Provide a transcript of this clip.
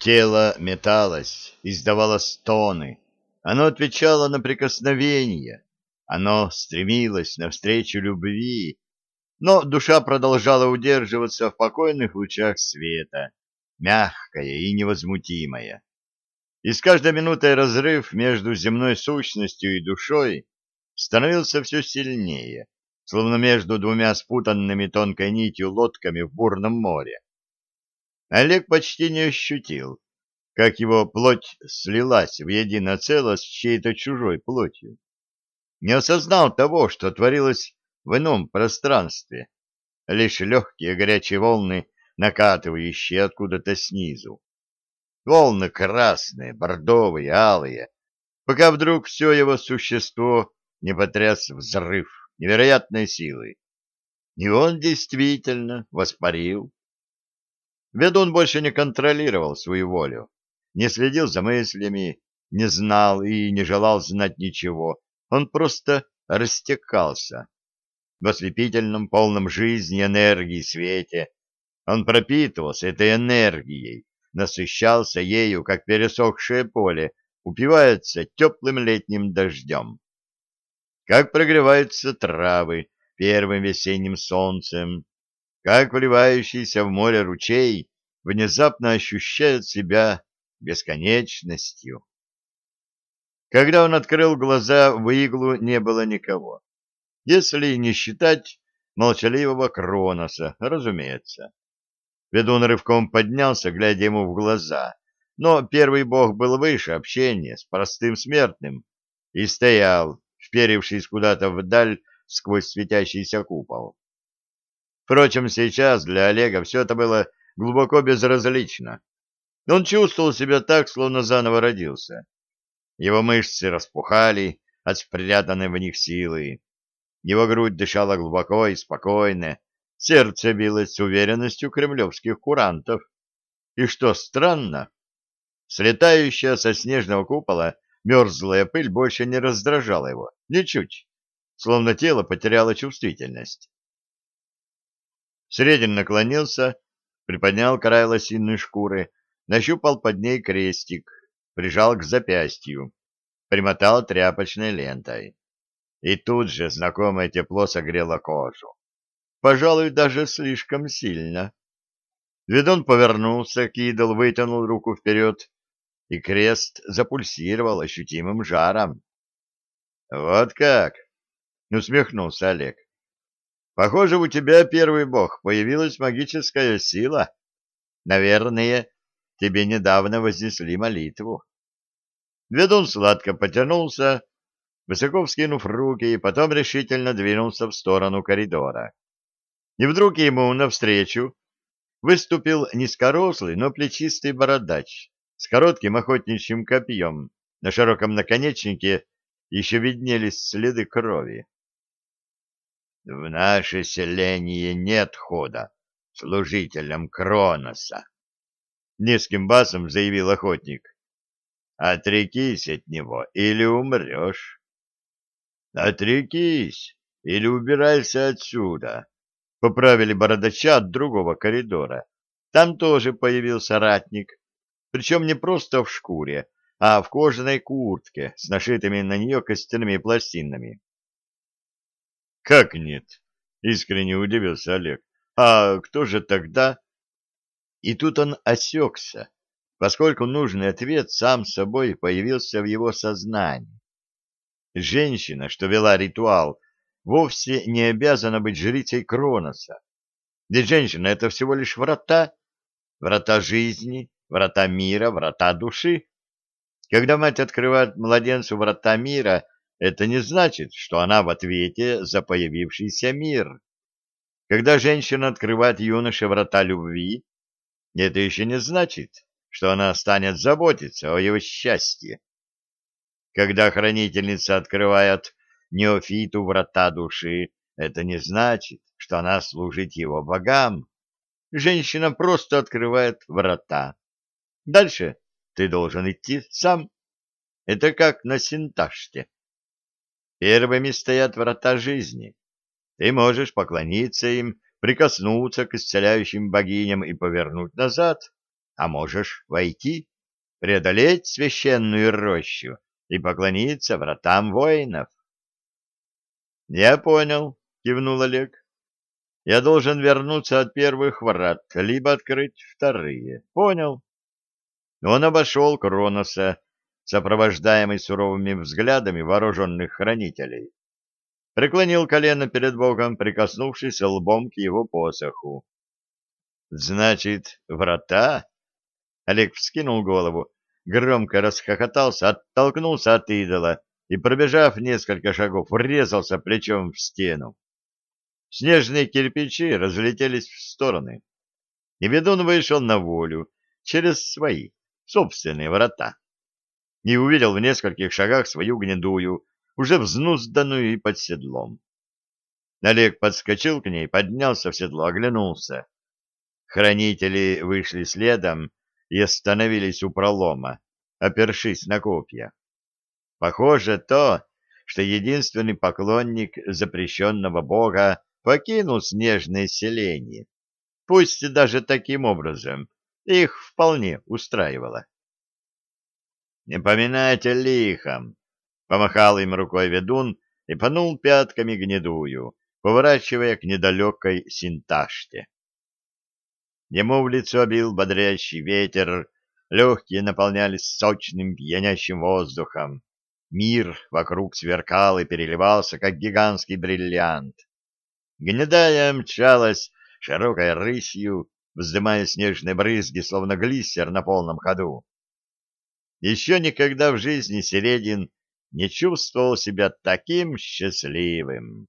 Тело металось, издавало стоны. Оно отвечало на прикосновение. Оно стремилось навстречу любви. Но душа продолжала удерживаться в покойных лучах света, мягкая и невозмутимая. И с каждой минутой разрыв между земной сущностью и душой становился все сильнее, словно между двумя спутанными тонкой нитью лодками в бурном море. Олег почти не ощутил, как его плоть слилась в единое целое с чьей-то чужой плотью. Не осознал того, что творилось в ином пространстве, лишь легкие горячие волны, накатывающие откуда-то снизу. Волны красные, бордовые, алые, пока вдруг все его существо не потряс взрыв невероятной силы. И он действительно воспарил Ведун больше не контролировал свою волю, не следил за мыслями, не знал и не желал знать ничего. Он просто растекался. В ослепительном, полном жизни, энергии свете он пропитывался этой энергией, насыщался ею, как пересохшее поле, упивается теплым летним дождем. Как прогреваются травы первым весенним солнцем, как вливающийся в море ручей внезапно ощущает себя бесконечностью. Когда он открыл глаза, в иглу не было никого. Если не считать молчаливого Кроноса, разумеется. Ведун рывком поднялся, глядя ему в глаза, но первый бог был выше общения с простым смертным и стоял, вперевшись куда-то вдаль сквозь светящийся купол. Впрочем, сейчас для Олега все это было глубоко безразлично. Он чувствовал себя так, словно заново родился. Его мышцы распухали от спрятанной в них силы. Его грудь дышала глубоко и спокойно, сердце билось с уверенностью кремлевских курантов. И что странно, слетающая со снежного купола мерзлая пыль больше не раздражала его, ничуть, словно тело потеряло чувствительность. Средин наклонился, приподнял край лосиной шкуры, нащупал под ней крестик, прижал к запястью, примотал тряпочной лентой. И тут же знакомое тепло согрело кожу. Пожалуй, даже слишком сильно. Ведун повернулся, Кидл вытянул руку вперед, и крест запульсировал ощутимым жаром. — Вот как! — усмехнулся Олег. Похоже, у тебя, первый бог, появилась магическая сила. Наверное, тебе недавно вознесли молитву. Ведун сладко потянулся, высоко вскинув руки, и потом решительно двинулся в сторону коридора. И вдруг ему навстречу выступил низкорослый, но плечистый бородач с коротким охотничьим копьем. На широком наконечнике еще виднелись следы крови. В наше селение нет хода служителям Кроноса, — низким басом заявил охотник. Отрекись от него или умрешь. Отрекись или убирайся отсюда, — поправили бородача от другого коридора. Там тоже появился ратник, причем не просто в шкуре, а в кожаной куртке с нашитыми на нее костяными пластинами. Как нет? Искренне удивился Олег. А кто же тогда? И тут он осекся, поскольку нужный ответ сам собой появился в его сознании. Женщина, что вела ритуал, вовсе не обязана быть жрицей Кроноса. Ведь женщина — это всего лишь врата, врата жизни, врата мира, врата души. Когда мать открывает младенцу врата мира, это не значит, что она в ответе за появившийся мир. Когда женщина открывает юноше врата любви, это еще не значит, что она станет заботиться о его счастье. Когда хранительница открывает неофиту врата души, это не значит, что она служит его богам. Женщина просто открывает врата. Дальше ты должен идти сам. Это как на синташте. Первыми стоят врата жизни. Ты можешь поклониться им, прикоснуться к исцеляющим богиням и повернуть назад. а можешь войти, преодолеть священную рощу и поклониться вратам воинов. — Я понял, — кивнул Олег. — Я должен вернуться от первых врат, либо открыть вторые. Понял. Он обошел Кроноса, сопровождаемый суровыми взглядами вооруженных хранителей. Преклонил колено перед Богом, прикоснувшись лбом к его посоху. «Значит, врата?» Олег вскинул голову, громко расхохотался, оттолкнулся от идола и, пробежав несколько шагов, врезался плечом в стену. Снежные кирпичи разлетелись в стороны, и ведун вышел на волю через свои собственные врата и увидел в нескольких шагах свою гнедую, уже взнузданную и под седлом. Олег подскочил к ней, поднялся в седло, оглянулся. Хранители вышли следом и остановились у пролома, опершись на копья. Похоже то, что единственный поклонник запрещенного бога покинул снежное селение. Пусть даже таким образом их вполне устраивало. «Не поминайте лихом!» — помахал им рукой ведун и пнул пятками гнедую, поворачивая к недалекой синташте. Ему в лицо бил бодрящий ветер, легкие наполнялись сочным пьянящим воздухом. Мир вокруг сверкал и переливался, как гигантский бриллиант. Гнедая мчалась широкой рысью, вздымая снежные брызги, словно глиссер на полном ходу. Еще никогда в жизни Середин не чувствовал себя таким счастливым.